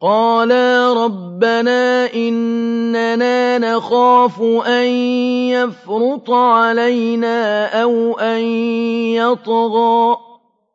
قَالَا رَبَّنَا إِنَّنَا نَخَافُ أَن يَفْرُطَ عَلَيْنَا أَوْ أَن يَطْغَىٰ